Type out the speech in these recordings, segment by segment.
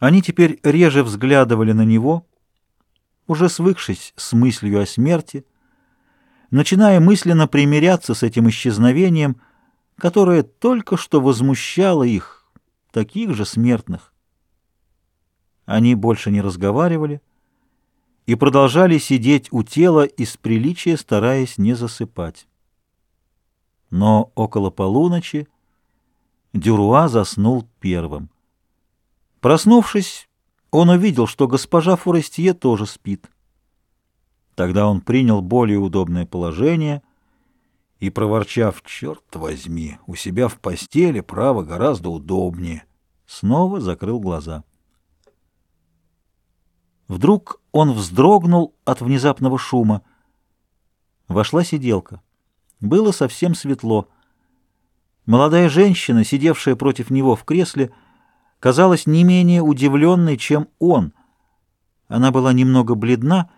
Они теперь реже взглядывали на него, уже свыкшись с мыслью о смерти, начиная мысленно примиряться с этим исчезновением, которое только что возмущало их, таких же смертных. Они больше не разговаривали и продолжали сидеть у тела из приличия, стараясь не засыпать. Но около полуночи Дюруа заснул первым. Проснувшись, он увидел, что госпожа Форестье тоже спит. Тогда он принял более удобное положение и, проворчав, «Черт возьми, у себя в постели право гораздо удобнее», снова закрыл глаза. Вдруг он вздрогнул от внезапного шума. Вошла сиделка. Было совсем светло. Молодая женщина, сидевшая против него в кресле, казалась не менее удивленной, чем он. Она была немного бледна,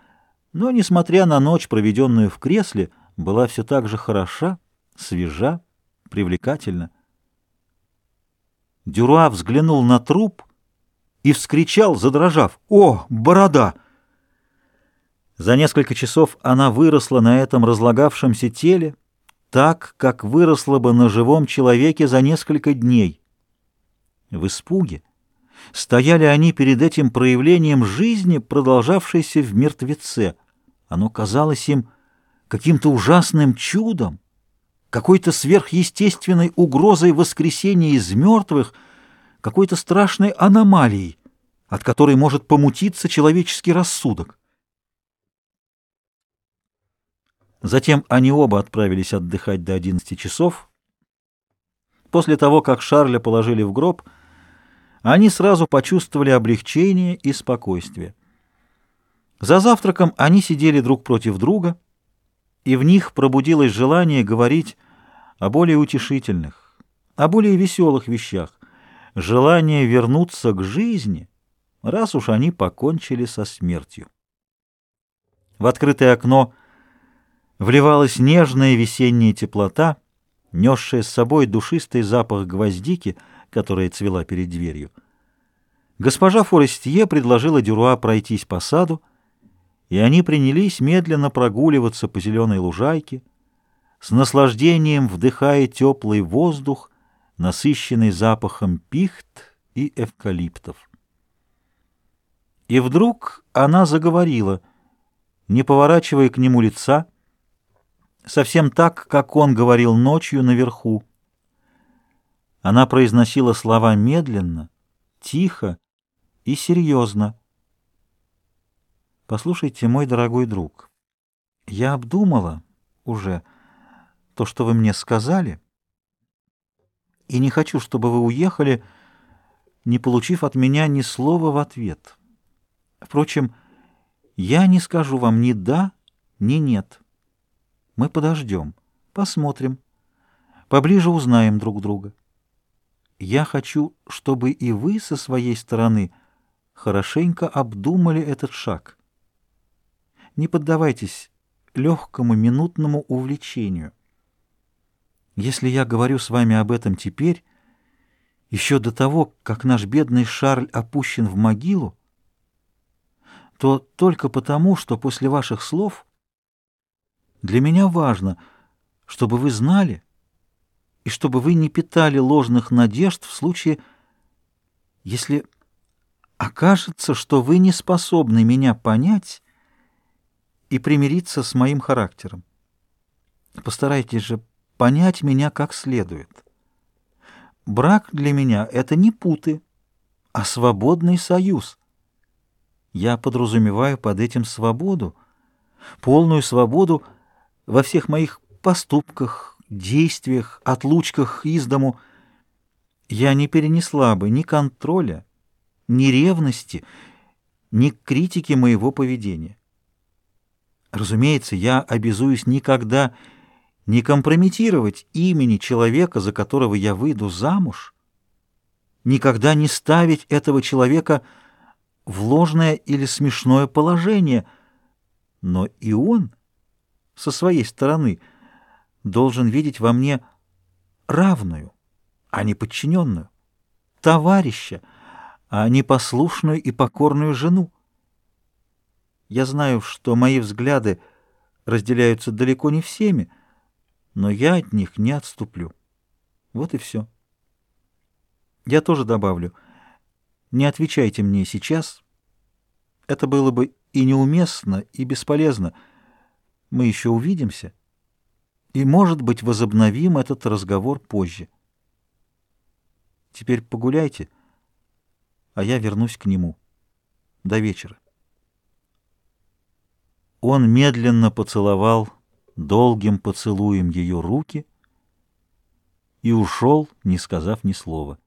но, несмотря на ночь, проведенную в кресле, была все так же хороша, свежа, привлекательна. Дюруа взглянул на труп и вскричал, задрожав, «О, борода!» За несколько часов она выросла на этом разлагавшемся теле, так, как выросла бы на живом человеке за несколько дней. В испуге стояли они перед этим проявлением жизни, продолжавшейся в мертвеце. Оно казалось им каким-то ужасным чудом, какой-то сверхъестественной угрозой воскресения из мертвых, какой-то страшной аномалией, от которой может помутиться человеческий рассудок. Затем они оба отправились отдыхать до 11 часов. После того, как Шарля положили в гроб, они сразу почувствовали облегчение и спокойствие. За завтраком они сидели друг против друга, и в них пробудилось желание говорить о более утешительных, о более веселых вещах, желание вернуться к жизни, раз уж они покончили со смертью. В открытое окно – вливалась нежная весенняя теплота, несшая с собой душистый запах гвоздики, которая цвела перед дверью. Госпожа Форестье предложила Дюруа пройтись по саду, и они принялись медленно прогуливаться по зеленой лужайке, с наслаждением вдыхая теплый воздух, насыщенный запахом пихт и эвкалиптов. И вдруг она заговорила, не поворачивая к нему лица, совсем так, как он говорил ночью наверху. Она произносила слова медленно, тихо и серьезно. «Послушайте, мой дорогой друг, я обдумала уже то, что вы мне сказали, и не хочу, чтобы вы уехали, не получив от меня ни слова в ответ. Впрочем, я не скажу вам ни «да», ни «нет». Мы подождем, посмотрим, поближе узнаем друг друга. Я хочу, чтобы и вы со своей стороны хорошенько обдумали этот шаг. Не поддавайтесь легкому минутному увлечению. Если я говорю с вами об этом теперь, еще до того, как наш бедный Шарль опущен в могилу, то только потому, что после ваших слов для меня важно, чтобы вы знали и чтобы вы не питали ложных надежд в случае, если окажется, что вы не способны меня понять и примириться с моим характером. Постарайтесь же понять меня как следует. Брак для меня — это не путы, а свободный союз. Я подразумеваю под этим свободу, полную свободу — во всех моих поступках, действиях, отлучках из дому я не перенесла бы ни контроля, ни ревности, ни критики моего поведения. Разумеется, я обязуюсь никогда не компрометировать имени человека, за которого я выйду замуж, никогда не ставить этого человека в ложное или смешное положение, но и он — со своей стороны должен видеть во мне равную, а не подчиненную, товарища, а непослушную и покорную жену. Я знаю, что мои взгляды разделяются далеко не всеми, но я от них не отступлю. Вот и все. Я тоже добавлю. Не отвечайте мне сейчас. Это было бы и неуместно, и бесполезно. Мы еще увидимся, и, может быть, возобновим этот разговор позже. Теперь погуляйте, а я вернусь к нему. До вечера. Он медленно поцеловал долгим поцелуем ее руки и ушел, не сказав ни слова.